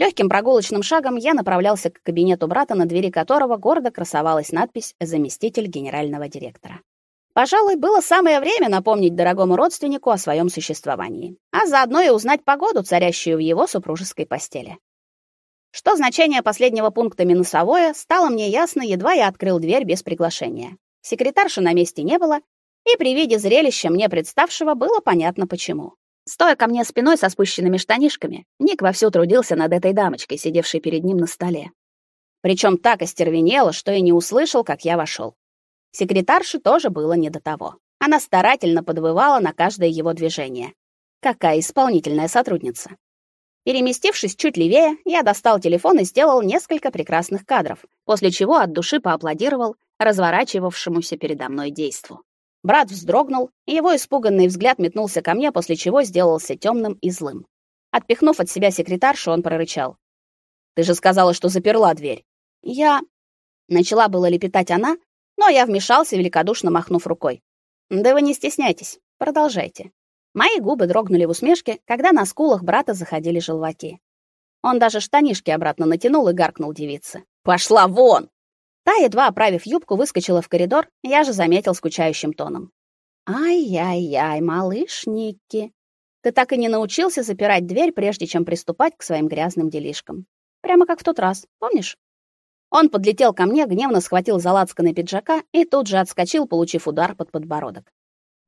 Легким прогулочным шагом я направлялся к кабинету брата, на двери которого гордо красовалась надпись «Заместитель генерального директора». Пожалуй, было самое время напомнить дорогому родственнику о своем существовании, а заодно и узнать погоду, царящую в его супружеской постели. Что значение последнего пункта минусовое, стало мне ясно, едва я открыл дверь без приглашения. Секретарши на месте не было, и при виде зрелища мне представшего было понятно почему. Стоя ко мне спиной со спущенными штанишками, Ник вовсю трудился над этой дамочкой, сидевшей перед ним на столе. Причем так остервенело, что и не услышал, как я вошел. Секретарше тоже было не до того. Она старательно подвывала на каждое его движение. Какая исполнительная сотрудница. Переместившись чуть левее, я достал телефон и сделал несколько прекрасных кадров, после чего от души поаплодировал разворачивавшемуся передо мной действу. Брат вздрогнул, и его испуганный взгляд метнулся ко мне, после чего сделался темным и злым. Отпихнув от себя секретаршу, он прорычал: "Ты же сказала, что заперла дверь". Я начала было лепетать она, но я вмешался, великодушно махнув рукой. "Да вы не стесняйтесь, продолжайте". Мои губы дрогнули в усмешке, когда на скулах брата заходили желваки. Он даже штанишки обратно натянул и гаркнул девице: "Пошла вон!" Та, едва оправив юбку, выскочила в коридор, я же заметил скучающим тоном. «Ай-яй-яй, малыш Никки, ты так и не научился запирать дверь, прежде чем приступать к своим грязным делишкам. Прямо как в тот раз, помнишь?» Он подлетел ко мне, гневно схватил за лацканы пиджака и тут же отскочил, получив удар под подбородок.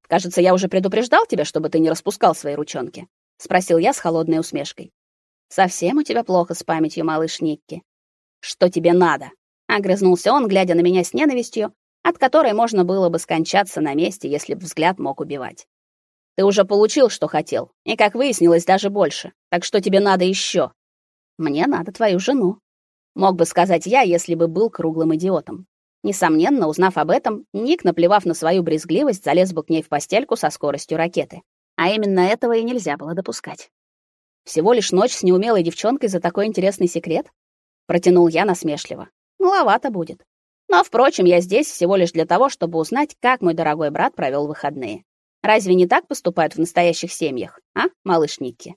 «Кажется, я уже предупреждал тебя, чтобы ты не распускал свои ручонки», — спросил я с холодной усмешкой. «Совсем у тебя плохо с памятью, малыш Никки. Что тебе надо?» Огрызнулся он, глядя на меня с ненавистью, от которой можно было бы скончаться на месте, если бы взгляд мог убивать. Ты уже получил, что хотел, и, как выяснилось, даже больше. Так что тебе надо еще? Мне надо твою жену. Мог бы сказать я, если бы был круглым идиотом. Несомненно, узнав об этом, Ник, наплевав на свою брезгливость, залез бы к ней в постельку со скоростью ракеты. А именно этого и нельзя было допускать. Всего лишь ночь с неумелой девчонкой за такой интересный секрет? Протянул я насмешливо. Маловато будет. Но, впрочем, я здесь всего лишь для того, чтобы узнать, как мой дорогой брат провел выходные. Разве не так поступают в настоящих семьях, а, малыш Никки?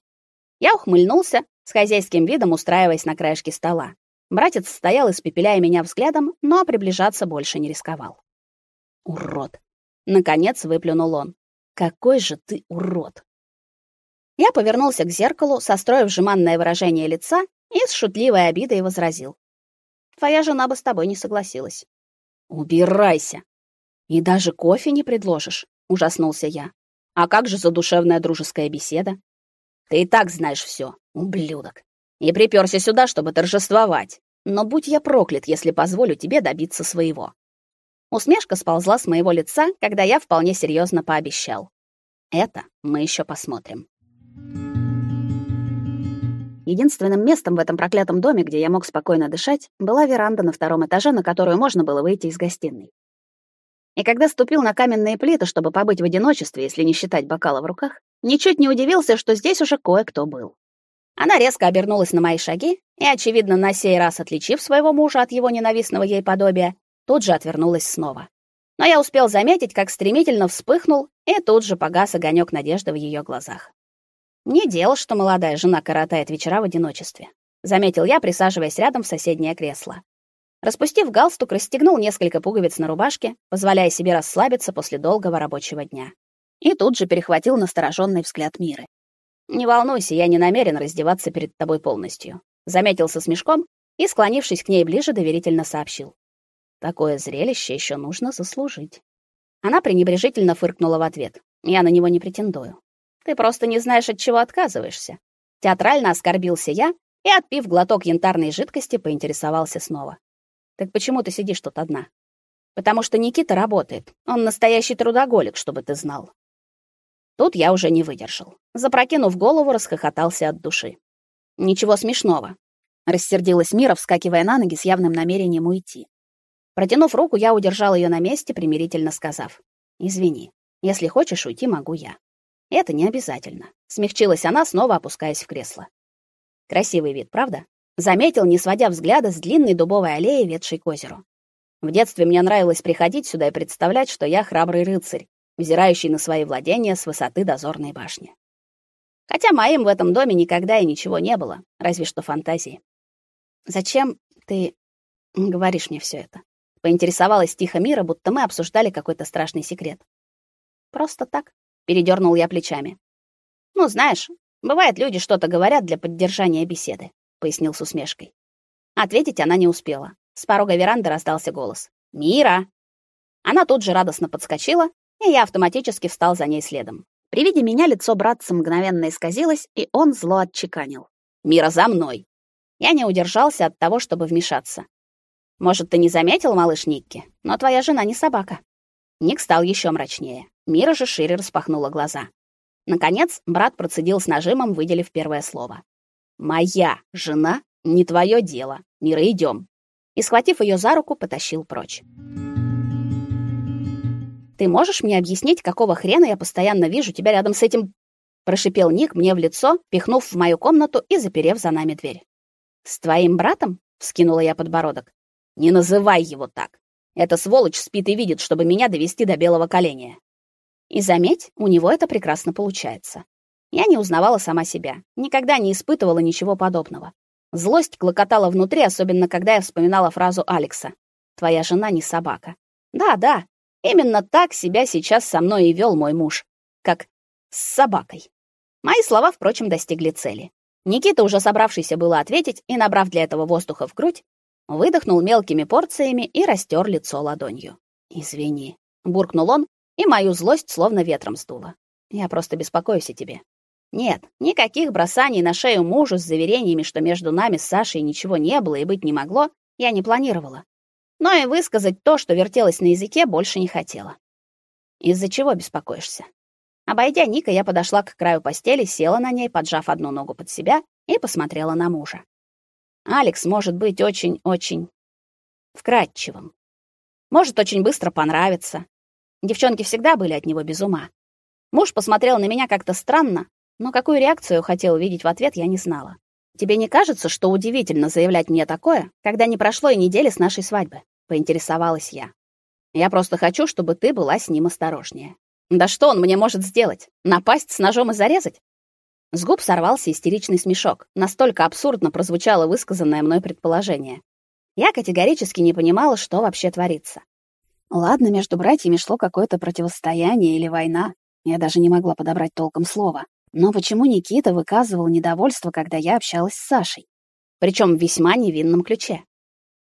Я ухмыльнулся, с хозяйским видом устраиваясь на краешке стола. Братец стоял, испепеляя меня взглядом, но приближаться больше не рисковал. «Урод!» — наконец выплюнул он. «Какой же ты урод!» Я повернулся к зеркалу, состроив жеманное выражение лица и с шутливой обидой возразил. Твоя жена бы с тобой не согласилась. Убирайся. И даже кофе не предложишь, ужаснулся я. А как же задушевная дружеская беседа? Ты и так знаешь все, ублюдок. И приперся сюда, чтобы торжествовать. Но будь я проклят, если позволю тебе добиться своего. Усмешка сползла с моего лица, когда я вполне серьезно пообещал: "Это мы еще посмотрим". Единственным местом в этом проклятом доме, где я мог спокойно дышать, была веранда на втором этаже, на которую можно было выйти из гостиной. И когда ступил на каменные плиты, чтобы побыть в одиночестве, если не считать бокала в руках, ничуть не удивился, что здесь уже кое-кто был. Она резко обернулась на мои шаги и, очевидно, на сей раз отличив своего мужа от его ненавистного ей подобия, тут же отвернулась снова. Но я успел заметить, как стремительно вспыхнул, и тут же погас огонек надежды в ее глазах. Не дело, что молодая жена коротает вечера в одиночестве, заметил я, присаживаясь рядом в соседнее кресло. Распустив галстук, расстегнул несколько пуговиц на рубашке, позволяя себе расслабиться после долгого рабочего дня. И тут же перехватил настороженный взгляд Миры. Не волнуйся, я не намерен раздеваться перед тобой полностью, заметил со смешком и, склонившись к ней ближе, доверительно сообщил: такое зрелище еще нужно заслужить. Она пренебрежительно фыркнула в ответ. Я на него не претендую. Ты просто не знаешь, от чего отказываешься. Театрально оскорбился я и, отпив глоток янтарной жидкости, поинтересовался снова. Так почему ты сидишь тут одна? Потому что Никита работает. Он настоящий трудоголик, чтобы ты знал. Тут я уже не выдержал. Запрокинув голову, расхохотался от души. Ничего смешного. Рассердилась Мира, вскакивая на ноги с явным намерением уйти. Протянув руку, я удержал ее на месте, примирительно сказав: "Извини. Если хочешь уйти, могу я". Это не обязательно. Смягчилась она, снова опускаясь в кресло. Красивый вид, правда? Заметил, не сводя взгляда с длинной дубовой аллеи, ведшей к озеру. В детстве мне нравилось приходить сюда и представлять, что я храбрый рыцарь, взирающий на свои владения с высоты дозорной башни. Хотя моим в этом доме никогда и ничего не было, разве что фантазии. Зачем ты говоришь мне все это? Поинтересовалась тихо Мира, будто мы обсуждали какой-то страшный секрет. Просто так, передернул я плечами. Ну, знаешь, бывает, люди что-то говорят для поддержания беседы, пояснил с усмешкой. Ответить она не успела. С порога веранды раздался голос. Мира. Она тут же радостно подскочила, и я автоматически встал за ней следом. При виде меня лицо братца мгновенно исказилось, и он зло отчеканил: "Мира за мной". Я не удержался от того, чтобы вмешаться. Может, ты не заметил, малыш Никки, но твоя жена не собака. Ник стал еще мрачнее. Мира же шире распахнула глаза. Наконец, брат процедил с нажимом, выделив первое слово. Моя жена не твое дело. Мира, идем. И схватив ее за руку, потащил прочь. Ты можешь мне объяснить, какого хрена я постоянно вижу тебя рядом с этим, прошипел Ник мне в лицо, пихнув в мою комнату и заперев за нами дверь. С твоим братом? вскинула я подбородок. Не называй его так. Эта сволочь спит и видит, чтобы меня довести до белого коленя. И заметь, у него это прекрасно получается. Я не узнавала сама себя, никогда не испытывала ничего подобного. Злость клокотала внутри, особенно когда я вспоминала фразу Алекса: "Твоя жена не собака". Да, да, Именно так себя сейчас со мной и вел мой муж, как с собакой. Мои слова, впрочем, достигли цели. Никита, уже собравшийся было ответить и набрав для этого воздуха в грудь, выдохнул мелкими порциями и растер лицо ладонью. "Извини", буркнул он, и мою злость словно ветром сдуло. "Я просто беспокоюсь о тебе". Нет, никаких бросаний на шею мужу с заверениями, что между нами с Сашей ничего не было и быть не могло, я не планировала но и высказать то, что вертелось на языке, больше не хотела. Из-за чего беспокоишься? Обойдя Ника, я подошла к краю постели, села на ней, поджав одну ногу под себя, и посмотрела на мужа. Алекс может быть очень-очень вкрадчивым. Может очень быстро понравиться. Девчонки всегда были от него без ума. Муж посмотрел на меня как-то странно, но какую реакцию хотел увидеть в ответ, я не знала. Тебе не кажется, что удивительно заявлять мне такое, когда не прошло и недели с нашей свадьбы? поинтересовалась я. Я просто хочу, чтобы ты была с ним осторожнее. Да что он мне может сделать? Напасть с ножом и зарезать? С губ сорвался истеричный смешок. Настолько абсурдно прозвучало высказанное мной предположение. Я категорически не понимала, что вообще творится. Ладно, между братьями шло какое-то противостояние или война. Я даже не могла подобрать толком слова. Но почему Никита выказывал недовольство, когда я общалась с Сашей? Причем в весьма невинном ключе.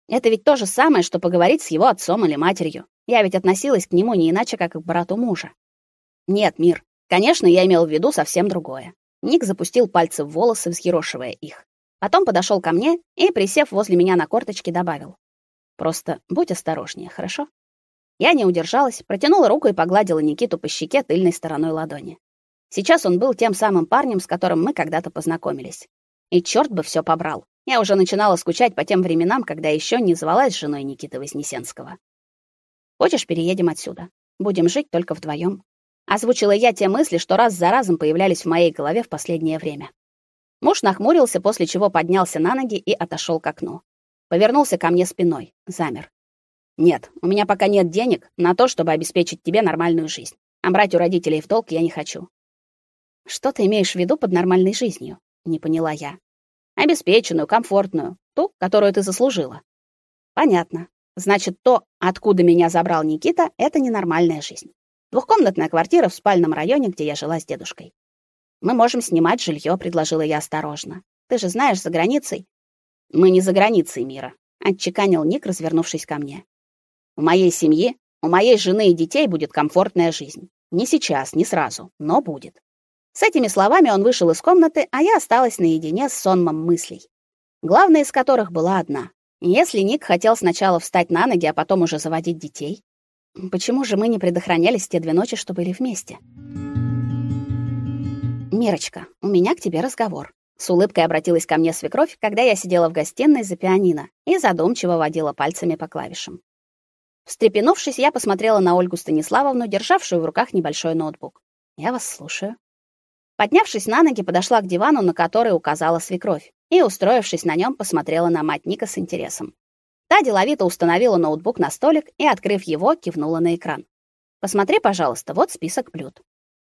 Это ведь то же самое, что поговорить с его отцом или матерью. Я ведь относилась к нему не иначе, как к брату мужа. Нет, Мир, конечно, я имел в виду совсем другое. Ник запустил пальцы в волосы, взъерошивая их. Потом подошел ко мне и, присев возле меня на корточки, добавил: "Просто будь осторожнее, хорошо?" Я не удержалась, протянула руку и погладила Никиту по щеке тыльной стороной ладони. Сейчас он был тем самым парнем, с которым мы когда-то познакомились. И черт бы все побрал. Я уже начинала скучать по тем временам, когда еще не звалась женой Никиты Вознесенского. Хочешь, переедем отсюда? Будем жить только вдвоем. Озвучила я те мысли, что раз за разом появлялись в моей голове в последнее время. Муж нахмурился, после чего поднялся на ноги и отошел к окну. Повернулся ко мне спиной, замер. Нет, у меня пока нет денег на то, чтобы обеспечить тебе нормальную жизнь. А брать у родителей в долг я не хочу. Что ты имеешь в виду под нормальной жизнью? Не поняла я. Обеспеченную, комфортную, ту, которую ты заслужила. Понятно. Значит, то, откуда меня забрал Никита, это ненормальная жизнь. Двухкомнатная квартира в спальном районе, где я жила с дедушкой. Мы можем снимать жилье, предложила я осторожно. Ты же знаешь, за границей. Мы не за границей мира, отчеканил Ник, развернувшись ко мне. У моей семьи, у моей жены и детей будет комфортная жизнь. Не сейчас, не сразу, но будет. С этими словами он вышел из комнаты, а я осталась наедине с сонмом мыслей, главная из которых была одна. Если Ник хотел сначала встать на ноги, а потом уже заводить детей, почему же мы не предохранялись те две ночи, что были вместе? Мирочка, у меня к тебе разговор. С улыбкой обратилась ко мне свекровь, когда я сидела в гостиной за пианино и задумчиво водила пальцами по клавишам. Встрепенувшись, я посмотрела на Ольгу Станиславовну, державшую в руках небольшой ноутбук. Я вас слушаю. Поднявшись на ноги, подошла к дивану, на который указала свекровь, и, устроившись на нем, посмотрела на мать Ника с интересом. Деловито установила ноутбук на столик и, открыв его, кивнула на экран. Посмотри, пожалуйста, вот список блюд.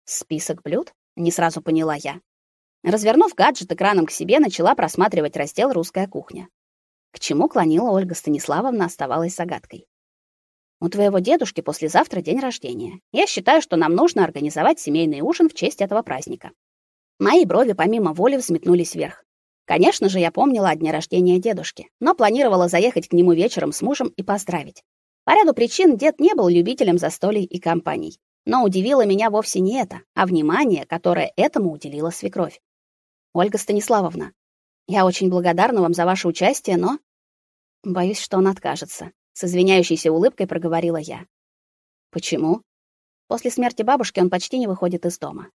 Список блюд? Не сразу поняла я. Развернув гаджет экраном к себе, начала просматривать раздел «Русская кухня». К чему клонила Ольга Станиславовна, оставалась загадкой. У твоего дедушки послезавтра день рождения. Я считаю, что нам нужно организовать семейный ужин в честь этого праздника. Мои брови помимо воли взметнулись вверх. Конечно же, я помнила о дне рождения дедушки, но планировала заехать к нему вечером с мужем и поздравить. По ряду причин дед не был любителем застолий и компаний. Но удивило меня вовсе не это, а внимание, которое этому уделила свекровь. Ольга Станиславовна, я очень благодарна вам за ваше участие, но боюсь, что он откажется, с извиняющейся улыбкой проговорила я. Почему? После смерти бабушки он почти не выходит из дома.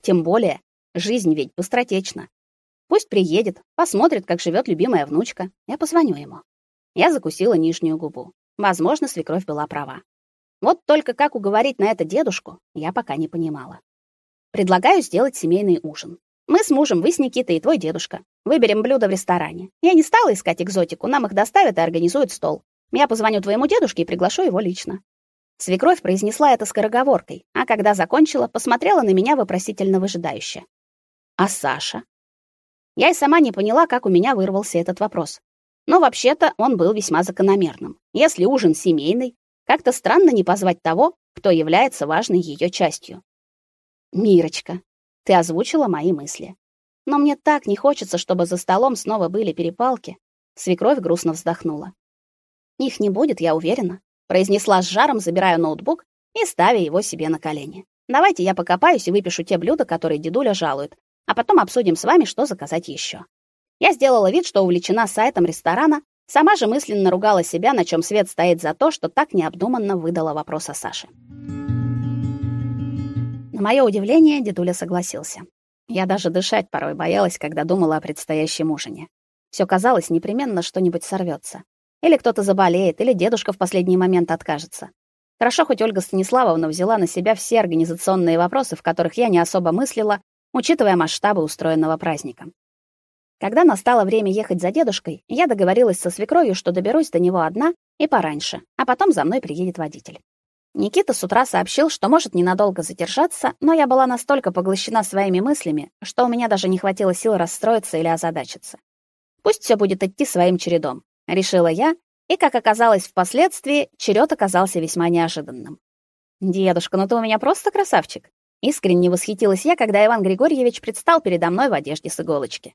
Тем более, жизнь ведь быстротечна. Пусть приедет, посмотрит, как живет любимая внучка. Я позвоню ему. Я закусила нижнюю губу. Возможно, свекровь была права. Вот только как уговорить на это дедушку, я пока не понимала. Предлагаю сделать семейный ужин. Мы с мужем, вы с Никитой и твой дедушка. Выберем блюдо в ресторане. Я не стала искать экзотику, нам их доставят и организуют стол. Я позвоню твоему дедушке и приглашу его лично. Свекровь произнесла это скороговоркой, а когда закончила, посмотрела на меня вопросительно выжидающе. А Саша? Я и сама не поняла, как у меня вырвался этот вопрос. Но вообще-то он был весьма закономерным. Если ужин семейный, как-то странно не позвать того, кто является важной ее частью. Мирочка, ты озвучила мои мысли. Но мне так не хочется, чтобы за столом снова были перепалки. Свекровь грустно вздохнула. Их не будет, я уверена, произнесла с жаром, забирая ноутбук и ставя его себе на колени. Давайте я покопаюсь и выпишу те блюда, которые дедуля жалует, а потом обсудим с вами, что заказать еще. Я сделала вид, что увлечена сайтом ресторана, Сама же мысленно ругала себя, на чем свет стоит за то, что так необдуманно выдала вопрос о Саше. На мое удивление, дедуля согласился. Я даже дышать порой боялась, когда думала о предстоящем ужине. Все казалось, непременно что-нибудь сорвется. Или кто-то заболеет, или дедушка в последний момент откажется. Хорошо, хоть Ольга Станиславовна взяла на себя все организационные вопросы, в которых я не особо мыслила, учитывая масштабы устроенного праздника. Когда настало время ехать за дедушкой, я договорилась со свекровью, что доберусь до него одна и пораньше, а потом за мной приедет водитель. Никита с утра сообщил, что может ненадолго задержаться, но я была настолько поглощена своими мыслями, что у меня даже не хватило сил расстроиться или озадачиться. Пусть все будет идти своим чередом, решила я, и, как оказалось впоследствии, черед оказался весьма неожиданным. Дедушка, ну ты у меня просто красавчик. Искренне восхитилась я, когда Иван Григорьевич предстал передо мной в одежде с иголочки.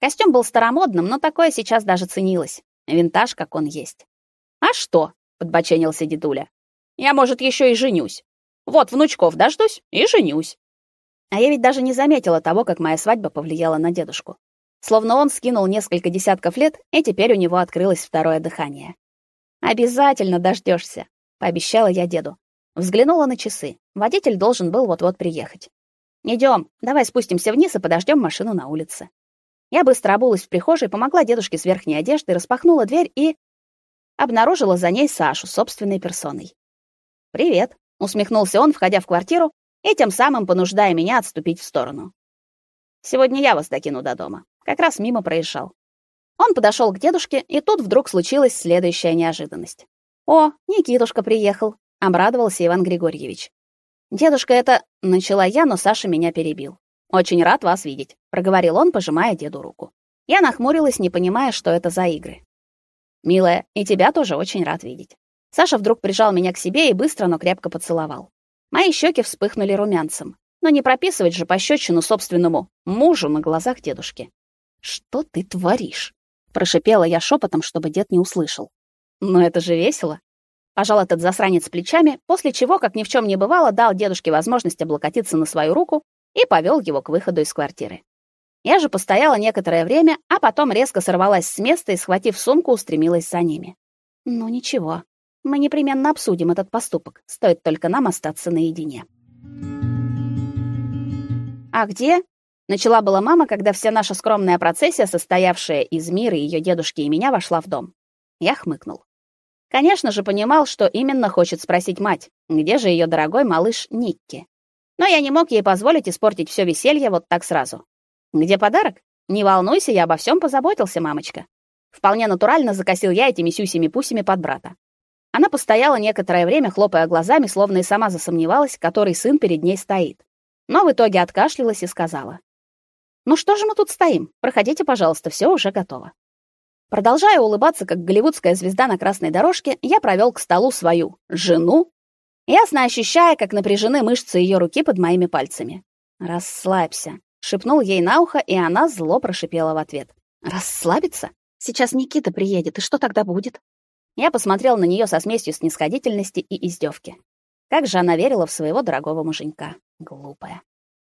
Костюм был старомодным, но такое сейчас даже ценилось. Винтаж, как он есть. «А что?» — подбоченился дедуля. «Я, может, еще и женюсь. Вот внучков дождусь и женюсь». А я ведь даже не заметила того, как моя свадьба повлияла на дедушку. Словно он скинул несколько десятков лет, и теперь у него открылось второе дыхание. «Обязательно дождешься, пообещала я деду. Взглянула на часы. Водитель должен был вот-вот приехать. Идем, давай спустимся вниз и подождем машину на улице. Я быстро обулась в прихожей, помогла дедушке с верхней одеждой, распахнула дверь и обнаружила за ней Сашу собственной персоной. "Привет", усмехнулся он, входя в квартиру и тем самым понуждая меня отступить в сторону. "Сегодня я вас докину до дома. Как раз мимо проезжал". Он подошел к дедушке, и тут вдруг случилась следующая неожиданность. "О, Никитушка приехал", обрадовался Иван Григорьевич. "Дедушка, это", начала я, но Саша меня перебил. Очень рад вас видеть, проговорил он, пожимая деду руку. Я нахмурилась, не понимая, что это за игры. Милая, и тебя тоже очень рад видеть. Саша вдруг прижал меня к себе и быстро, но крепко поцеловал. Мои щеки вспыхнули румянцем. Но не прописывать же пощечину собственному мужу на глазах дедушки. Что ты творишь? прошипела я шепотом, чтобы дед не услышал. Но это же весело. Пожал этот засранец плечами, после чего, как ни в чем не бывало, дал дедушке возможность облокотиться на свою руку и повел его к выходу из квартиры. Я же постояла некоторое время, а потом резко сорвалась с места и, схватив сумку, устремилась за ними. Ну ничего, мы непременно обсудим этот поступок, стоит только нам остаться наедине. А где? Начала была мама, когда вся наша скромная процессия, состоявшая из мира ее дедушки и меня, вошла в дом. Я хмыкнул. Конечно же, понимал, что именно хочет спросить мать. Где же ее дорогой малыш Никки? Но я не мог ей позволить испортить все веселье вот так сразу. Где подарок? Не волнуйся, я обо всем позаботился, мамочка. Вполне натурально закосил я этими сюсями-пусями под брата. Она постояла некоторое время, хлопая глазами, словно и сама засомневалась, который сын перед ней стоит. Но в итоге откашлялась и сказала: Ну что же мы тут стоим? Проходите, пожалуйста, все уже готово. Продолжая улыбаться, как голливудская звезда на красной дорожке, я провел к столу свою жену, ясно ощущая, как напряжены мышцы ее руки под моими пальцами. Расслабься, шепнул ей на ухо, и она зло прошипела в ответ. Расслабиться? Сейчас Никита приедет, и что тогда будет? Я посмотрел на нее со смесью снисходительности и издевки. Как же она верила в своего дорогого муженька. Глупая.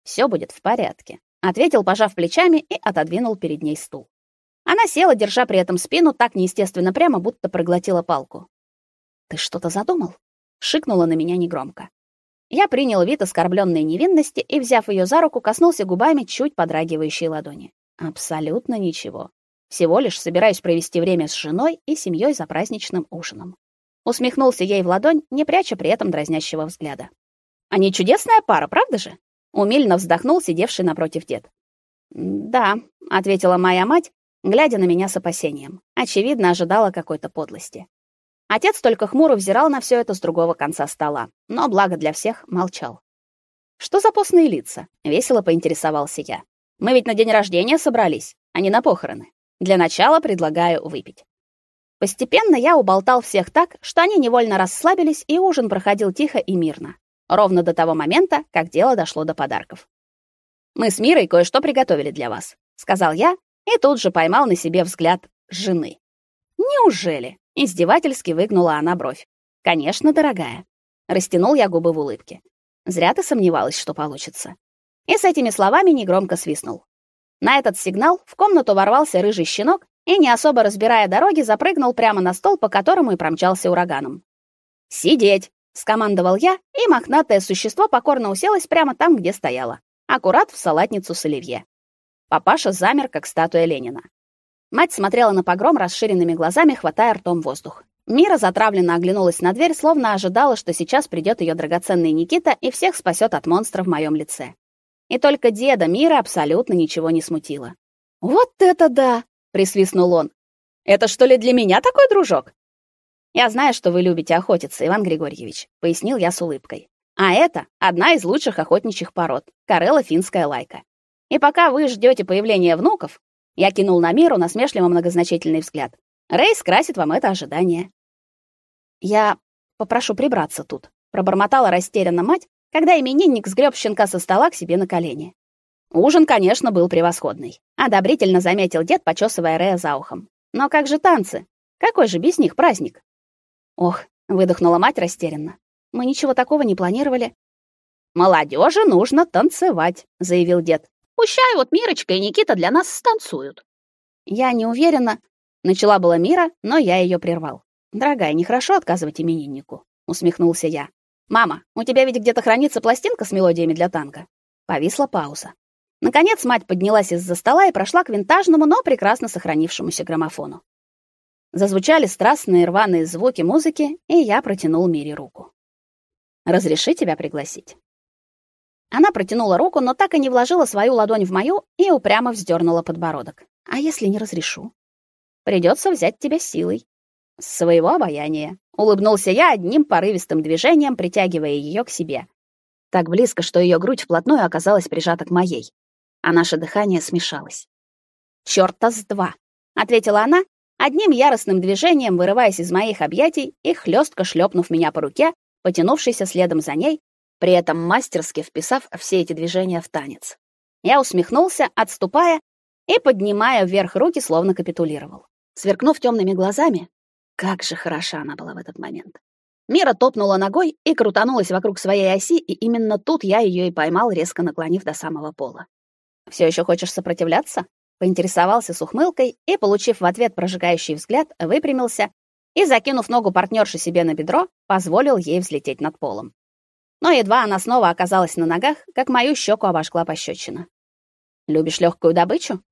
Все будет в порядке, ответил, пожав плечами и отодвинул перед ней стул. Она села, держа при этом спину так неестественно прямо, будто проглотила палку. Ты что-то задумал? шикнула на меня негромко. Я принял вид оскорбленной невинности и, взяв ее за руку, коснулся губами чуть подрагивающей ладони. Абсолютно ничего. Всего лишь собираюсь провести время с женой и семьей за праздничным ужином. Усмехнулся ей в ладонь, не пряча при этом дразнящего взгляда. Они чудесная пара, правда же? Умильно вздохнул сидевший напротив дед. Да, ответила моя мать, глядя на меня с опасением. Очевидно, ожидала какой-то подлости. Отец только хмуро взирал на все это с другого конца стола, но благо для всех молчал. Что за постные лица? весело поинтересовался я. Мы ведь на день рождения собрались, а не на похороны. Для начала предлагаю выпить. Постепенно я уболтал всех так, что они невольно расслабились, и ужин проходил тихо и мирно, ровно до того момента, как дело дошло до подарков. Мы с Мирой кое-что приготовили для вас, сказал я, и тут же поймал на себе взгляд жены. Неужели? издевательски выгнула она бровь. Конечно, дорогая. Растянул я губы в улыбке. Зря ты сомневалась, что получится. И с этими словами негромко свистнул. На этот сигнал в комнату ворвался рыжий щенок и, не особо разбирая дороги, запрыгнул прямо на стол, по которому и промчался ураганом. «Сидеть!» — скомандовал я, и мохнатое существо покорно уселось прямо там, где стояло, аккурат в салатницу с оливье. Папаша замер, как статуя Ленина. Мать смотрела на погром расширенными глазами, хватая ртом воздух. Мира затравленно оглянулась на дверь, словно ожидала, что сейчас придет ее драгоценный Никита и всех спасет от монстра в моем лице. И только деда Мира абсолютно ничего не смутило. «Вот это да!» присвистнул он. Это что ли для меня такой дружок? Я знаю, что вы любите охотиться, Иван Григорьевич, пояснил я с улыбкой. А это одна из лучших охотничьих пород карела финская лайка. И пока вы ждете появления внуков, я кинул на Миру насмешливо многозначительный взгляд. Рейс красит вам это ожидание. Я попрошу прибраться тут, пробормотала растерянно мать, когда именинник сгреб щенка со стола к себе на колени. Ужин, конечно, был превосходный, одобрительно заметил дед, почесывая Рея за ухом. Но как же танцы? Какой же без них праздник? Ох, выдохнула мать растерянно. Мы ничего такого не планировали. Молодежи нужно танцевать, заявил дед. Пущай вот Мирочка и Никита для нас станцуют. Я не уверена, начала была Мира, но я ее прервал. Дорогая, нехорошо отказывать имениннику, усмехнулся я. Мама, у тебя ведь где-то хранится пластинка с мелодиями для танго. Повисла пауза. Наконец мать поднялась из-за стола и прошла к винтажному, но прекрасно сохранившемуся граммофону. Зазвучали страстные рваные звуки музыки, и я протянул Мире руку. «Разреши тебя пригласить?» Она протянула руку, но так и не вложила свою ладонь в мою и упрямо вздернула подбородок. «А если не разрешу?» «Придется взять тебя силой». «С своего обаяния», — улыбнулся я одним порывистым движением, притягивая ее к себе. Так близко, что ее грудь вплотную оказалась прижата к моей а наше дыхание смешалось. «Чёрта с два!» — ответила она, одним яростным движением вырываясь из моих объятий и хлестко шлепнув меня по руке, потянувшейся следом за ней, при этом мастерски вписав все эти движения в танец. Я усмехнулся, отступая и поднимая вверх руки, словно капитулировал. Сверкнув темными глазами, как же хороша она была в этот момент. Мира топнула ногой и крутанулась вокруг своей оси, и именно тут я ее и поймал, резко наклонив до самого пола. Все еще хочешь сопротивляться? Поинтересовался с ухмылкой и, получив в ответ прожигающий взгляд, выпрямился и, закинув ногу партнерши себе на бедро, позволил ей взлететь над полом. Но едва она снова оказалась на ногах, как мою щеку обожгла пощечина. «Любишь легкую добычу?»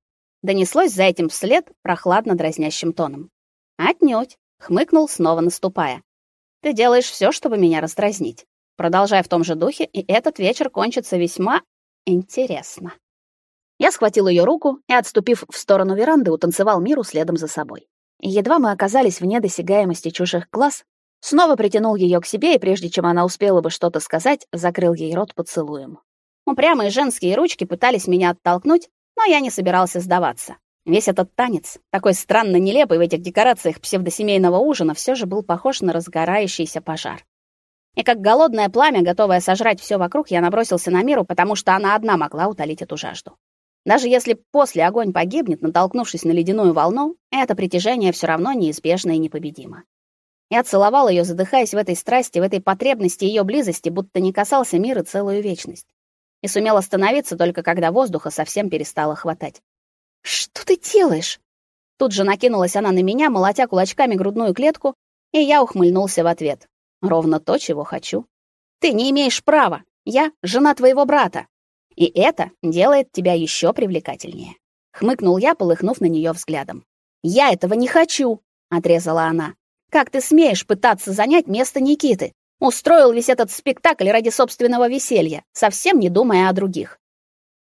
Донеслось за этим вслед прохладно дразнящим тоном. «Отнюдь», — хмыкнул, снова наступая. «Ты делаешь все, чтобы меня раздразнить. Продолжай в том же духе, и этот вечер кончится весьма интересно». Я схватил ее руку и, отступив в сторону веранды, утанцевал миру следом за собой. Едва мы оказались вне досягаемости чужих глаз, снова притянул ее к себе и прежде чем она успела бы что-то сказать, закрыл ей рот поцелуем. Упрямые женские ручки пытались меня оттолкнуть, Но я не собирался сдаваться. Весь этот танец, такой странно нелепый в этих декорациях псевдосемейного ужина, все же был похож на разгорающийся пожар. И как голодное пламя, готовое сожрать все вокруг, я набросился на Миру, потому что она одна могла утолить эту жажду. Даже если после огонь погибнет, натолкнувшись на ледяную волну, это притяжение все равно неизбежно и непобедимо. Я целовал ее, задыхаясь в этой страсти, в этой потребности ее близости, будто не касался мира целую вечность. И сумел остановиться только когда воздуха совсем перестало хватать. Что ты делаешь? Тут же накинулась она на меня, молотя кулачками грудную клетку, и я ухмыльнулся в ответ. Ровно то, чего хочу. Ты не имеешь права. Я жена твоего брата. И это делает тебя еще привлекательнее. Хмыкнул я, полыхнув на нее взглядом. Я этого не хочу, отрезала она. Как ты смеешь пытаться занять место Никиты? Устроил весь этот спектакль ради собственного веселья, совсем не думая о других.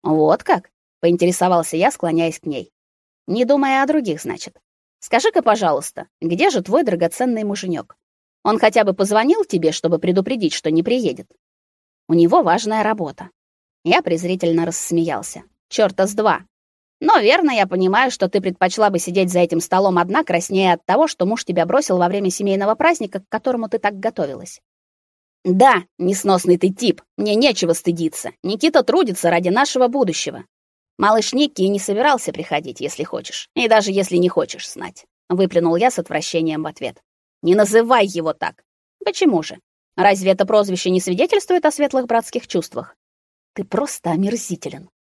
Вот как? поинтересовался я, склоняясь к ней. Не думая о других, значит. Скажи-ка, пожалуйста, где же твой драгоценный муженек? Он хотя бы позвонил тебе, чтобы предупредить, что не приедет. У него важная работа. Я презрительно рассмеялся. Чёрта с два. Но верно я понимаю, что ты предпочла бы сидеть за этим столом одна, краснея от того, что муж тебя бросил во время семейного праздника, к которому ты так готовилась. Да, несносный ты тип. Мне нечего стыдиться. Никита трудится ради нашего будущего. Малыш Никки не собирался приходить, если хочешь, и даже если не хочешь знать, выплюнул я с отвращением в ответ. Не называй его так. Почему же? Разве это прозвище не свидетельствует о светлых братских чувствах? Ты просто омерзителен.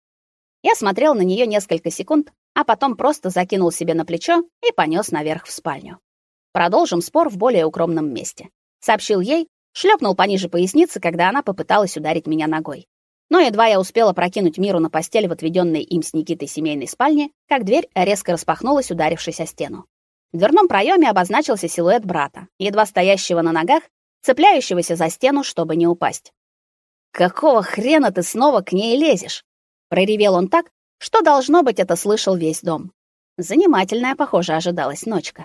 Я смотрел на нее несколько секунд, а потом просто закинул себе на плечо и понес наверх в спальню. Продолжим спор в более укромном месте, сообщил ей, шлепнул пониже поясницы, когда она попыталась ударить меня ногой. Но едва я успела прокинуть Миру на постель в отведенной им с Никитой семейной спальне, как дверь резко распахнулась, ударившись о стену. В дверном проеме обозначился силуэт брата, едва стоящего на ногах, цепляющегося за стену, чтобы не упасть. «Какого хрена ты снова к ней лезешь?» Проревел он так, что должно быть это слышал весь дом. Занимательная, похоже, ожидалась ночка.